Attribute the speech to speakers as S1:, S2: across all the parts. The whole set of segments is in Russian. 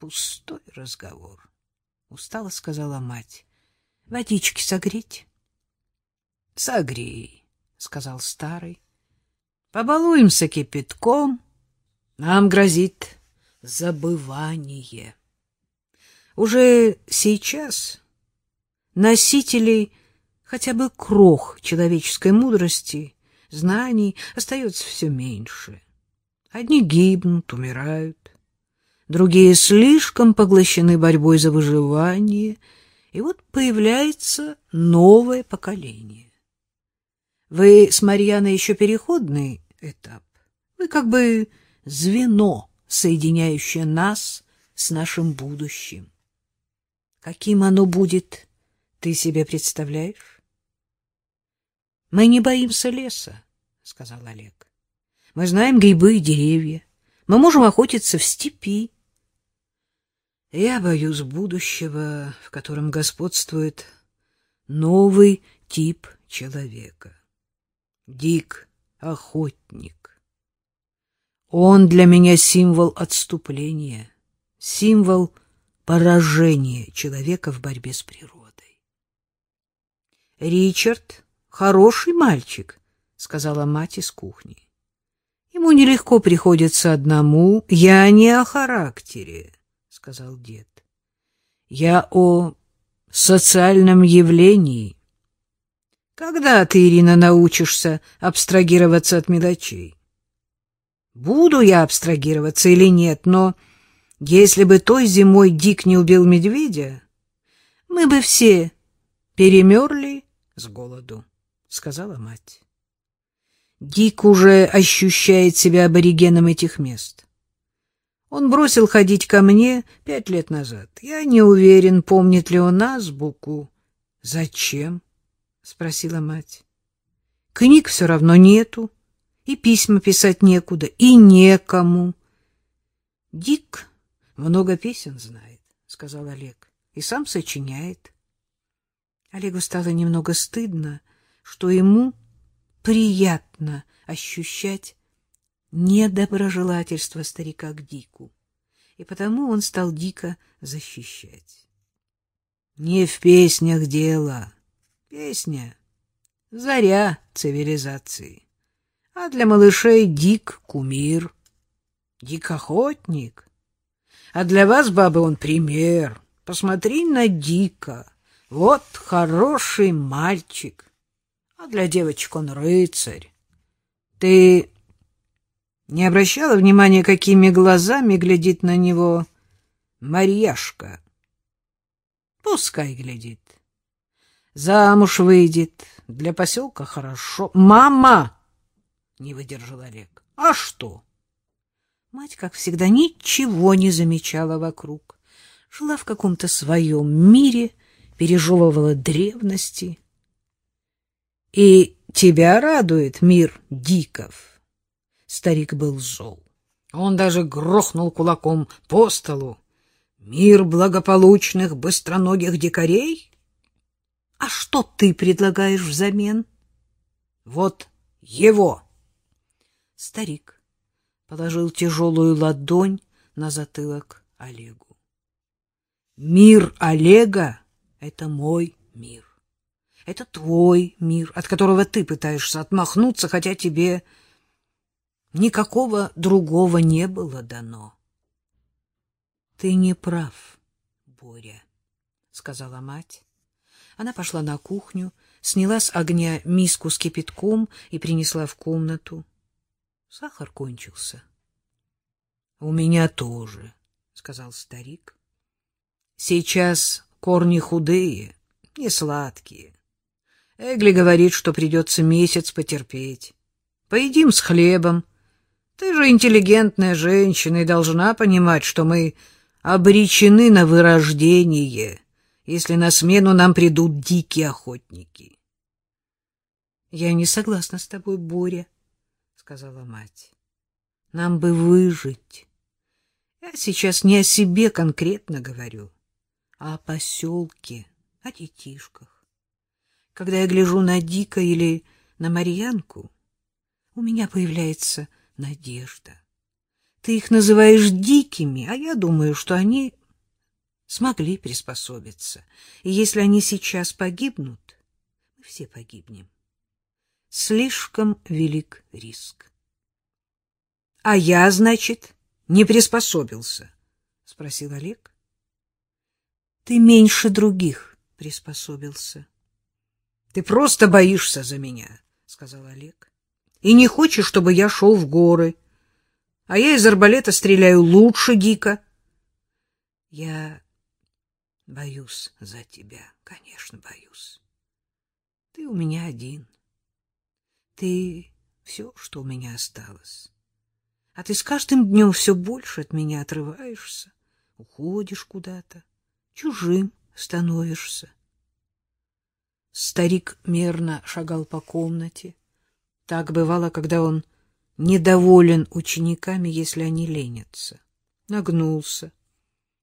S1: Пустой разговор. Устало сказала мать. Водички согреть? Согрей, сказал старый. Побалуемся кипятком. Нам грозит забывание. Уже сейчас носителей хотя бы крох человеческой мудрости, знаний остается все меньше. Одни гибнут, умирают, другие слишком поглощены борьбой за выживание, и вот появляется новое поколение. Вы с Марьяной еще переходный этап. Вы как бы звено, соединяющее нас с нашим будущим. Каким оно будет, ты себе представляешь? Мы не боимся леса, сказал Олег. Мы знаем грибы и деревья. Мы можем охотиться в степи. Я боюсь будущего, в котором господствует новый тип человека. Дик охотник. Он для меня символ отступления, символ поражения человека в борьбе с природой. Ричард хороший мальчик, сказала мать из кухни. Ему нелегко приходится одному. Я не о характере сказал дед. Я о социальном явлении. Когда ты, Ирина, научишься абстрагироваться от мелочей? Буду я абстрагироваться или нет, но если бы той зимой Дик не убил медведя, мы бы все перемерли с голоду, сказала мать. Дик уже ощущает себя аборигеном этих мест. Он бросил ходить ко мне пять лет назад. Я не уверен, помнит ли он азбуку. — Зачем? — спросила мать. — Книг все равно нету, и письма писать некуда, и некому. — Дик много песен знает, — сказал Олег, — и сам сочиняет. Олегу стало немного стыдно, что ему приятно ощущать недоброжелательство старика к Дику, и потому он стал дико защищать. Не в песнях дело. Песня — заря цивилизации. А для малышей Дик — кумир, Дик — охотник. А для вас, бабы, он пример. Посмотри на Дика. Вот хороший мальчик. А для девочек он рыцарь. Ты не обращала внимания, какими глазами глядит на него Марьяшка. Пускай глядит. Замуж выйдет, для поселка хорошо. Мама! Не выдержал Олег. А что? Мать, как всегда, ничего не замечала вокруг. Жила в каком-то своем мире, пережевывала древности. И тебя радует мир диков? Старик был зол. Он даже грохнул кулаком по столу. Мир благополучных быстроногих дикарей? А что ты предлагаешь взамен? Вот его. Старик положил тяжелую ладонь на затылок Олегу. Мир Олега — это мой мир. Это твой мир, от которого ты пытаешься отмахнуться, хотя тебе Никакого другого не было дано. — Ты не прав, Боря, — сказала мать. Она пошла на кухню, сняла с огня миску с кипятком и принесла в комнату. Сахар кончился. — У меня тоже, — сказал старик. — Сейчас корни худые, не сладкие. Эгли говорит, что придется месяц потерпеть. Поедим с хлебом, ты же интеллигентная женщина и должна понимать, что мы обречены на вырождение, если на смену нам придут дикие охотники. — Я не согласна с тобой, Боря, — сказала мать. — Нам бы выжить. Я сейчас не о себе конкретно говорю, а о поселке, о детишках. Когда я гляжу на Дика или на Марьянку, у меня появляется надежда. Ты их называешь дикими, а я думаю, что они смогли приспособиться. И если они сейчас погибнут, мы все погибнем. Слишком велик риск. — А я, значит, не приспособился? — спросил Олег. — Ты меньше других приспособился. — Ты просто боишься за меня, — сказал Олег. — И не хочешь, чтобы я шел в горы. А я из арбалета стреляю лучше Гика. — Я боюсь за тебя, конечно, боюсь. Ты у меня один. Ты все, что у меня осталось. А ты с каждым днем все больше от меня отрываешься, уходишь куда-то, чужим становишься. Старик мерно шагал по комнате. Так бывало, когда он недоволен учениками, если они ленятся. Нагнулся,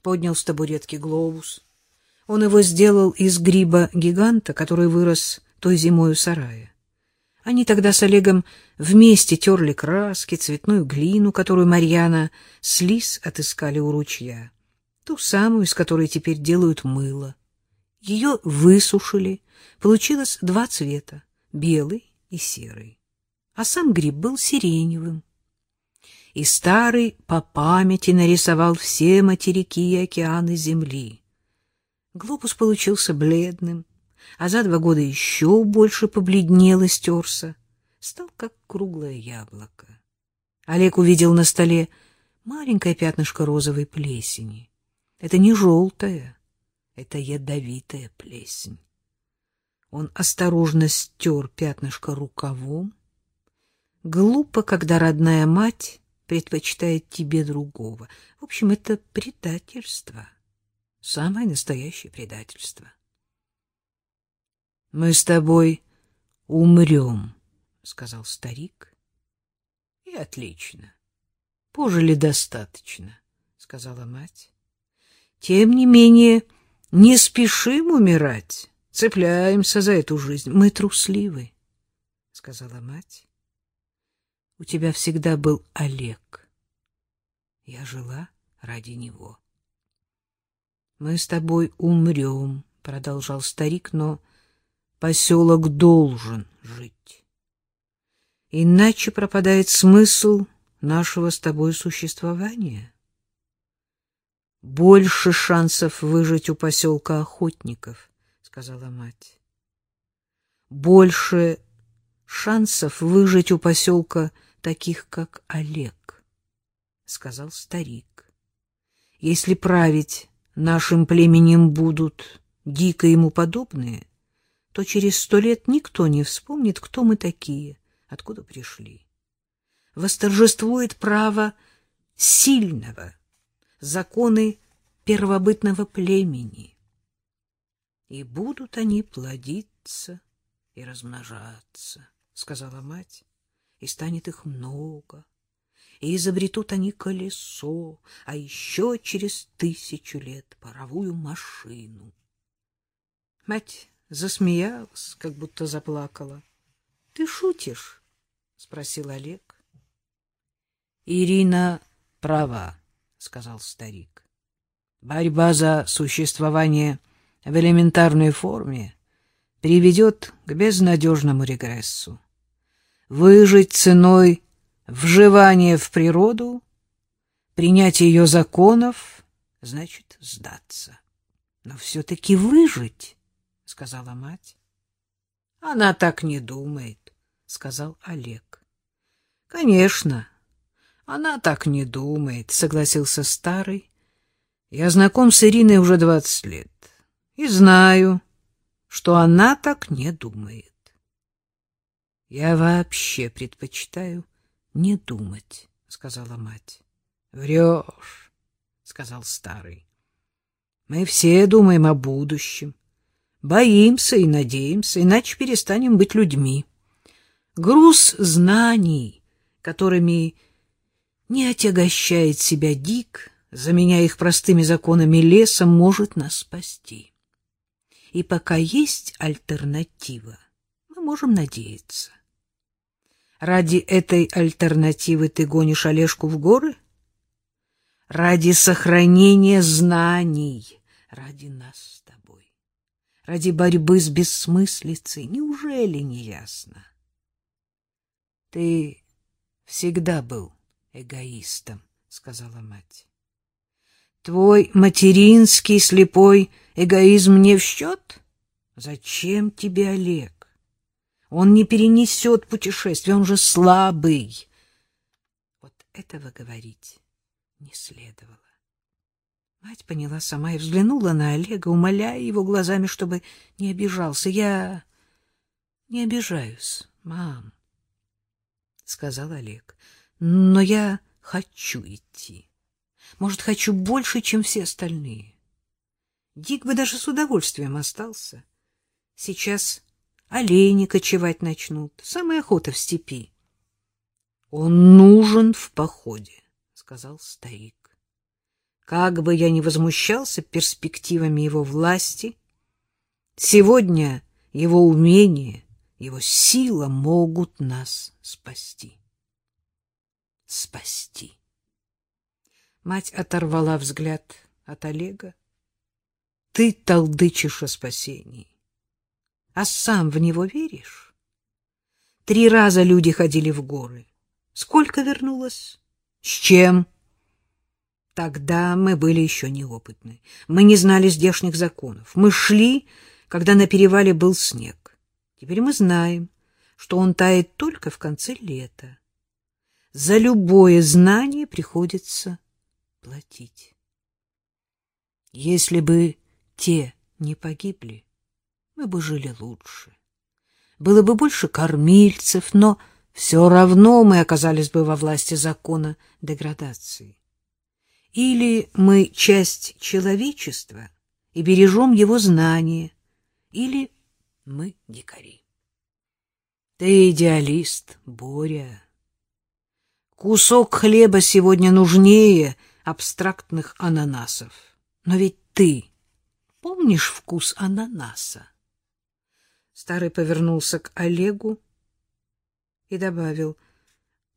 S1: поднял с табуретки глобус. Он его сделал из гриба гиганта, который вырос той зимой у сарая. Они тогда с Олегом вместе терли краски, цветную глину, которую Марьяна с Лис отыскали у ручья, ту самую, из которой теперь делают мыло. Ее высушили, получилось два цвета — белый и серый. А сам гриб был сиреневым. И старый по памяти нарисовал все материки и океаны Земли. Глобус получился бледным, а за два года еще больше побледнел и стерся, стал как круглое яблоко. Олег увидел на столе маленькое пятнышко розовой плесени. Это не желтая, это ядовитая плесень. Он осторожно стер пятнышко рукавом. Глупо, когда родная мать предпочитает тебе другого. В общем, это предательство. Самое настоящее предательство. — Мы с тобой умрем, — сказал старик. — И отлично. Пожили достаточно, — сказала мать. — Тем не менее, не спешим умирать, цепляемся за эту жизнь. Мы трусливы, — сказала мать. — У тебя всегда был Олег. Я жила ради него. — Мы с тобой умрем, — продолжал старик, но поселок должен жить. Иначе пропадает смысл нашего с тобой существования. Больше шансов выжить у поселка охотников, сказала мать. Больше шансов выжить у поселка таких, как Олег, сказал старик. Если править нашим племенем будут дико ему подобные, то через сто лет никто не вспомнит, кто мы такие, откуда пришли. Восторжествует право сильного, законы первобытного племени. И будут они плодиться и размножаться, — сказала мать, — и станет их много, и изобретут они колесо, а еще через тысячу лет паровую машину. Мать засмеялась, как будто заплакала. — Ты шутишь? — спросил Олег. — Ирина права, — сказал старик. — Борьба за существование в элементарной форме приведет к безнадежному регрессу. Выжить ценой вживания в природу, принять ее законов, значит сдаться. Но все-таки выжить — сказала мать. — Она так не думает, — сказал Олег. — Конечно, она так не думает, — согласился старый. — Я знаком с Ириной уже двадцать лет и знаю, что она так не думает. — Я вообще предпочитаю не думать, — сказала мать. — Врешь, — сказал старый. — Мы все думаем о будущем Боимся и надеемся, иначе перестанем быть людьми. Груз знаний, которыми не отягощает себя дик, заменяя их простыми законами леса, может нас спасти. И пока есть альтернатива, мы можем надеяться. Ради этой альтернативы ты гонишь Олежку в горы? ради сохранения знаний, ради нас с тобой, ради борьбы с бессмыслицей. Неужели не ясно? Ты всегда был эгоистом, сказала мать. Твой материнский слепой эгоизм не в счет? Зачем тебе Олег? Он не перенесет путешествие, он же слабый. Вот этого говорить не следовало. Мать поняла сама и взглянула на Олега, умоляя его глазами, чтобы не обижался. Я не обижаюсь, мам, сказал Олег. Но я хочу идти. Может, хочу больше, чем все остальные. Дик бы даже с удовольствием остался. Сейчас олени кочевать начнут. Самая охота в степи. Он нужен в походе сказал старик. Как бы я ни возмущался перспективами его власти, сегодня его умение, его сила могут нас спасти. Спасти. Мать оторвала взгляд от Олега. Ты толдычишь о спасении, а сам в него веришь? Три раза люди ходили в горы. Сколько вернулось? С чем? Тогда мы были еще неопытны. Мы не знали здешних законов. Мы шли, когда на перевале был снег. Теперь мы знаем, что он тает только в конце лета. За любое знание приходится платить. Если бы те не погибли, мы бы жили лучше. Было бы больше кормильцев, но все равно мы оказались бы во власти закона деградации. Или мы часть человечества и бережем его знания, или мы дикари. Ты идеалист, Боря. Кусок хлеба сегодня нужнее абстрактных ананасов. Но ведь ты помнишь вкус ананаса? Старый повернулся к Олегу и добавил,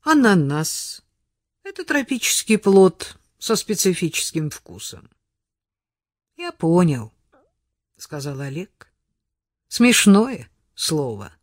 S1: «Ананас — это тропический плод со специфическим вкусом». «Я понял», — сказал Олег. «Смешное слово».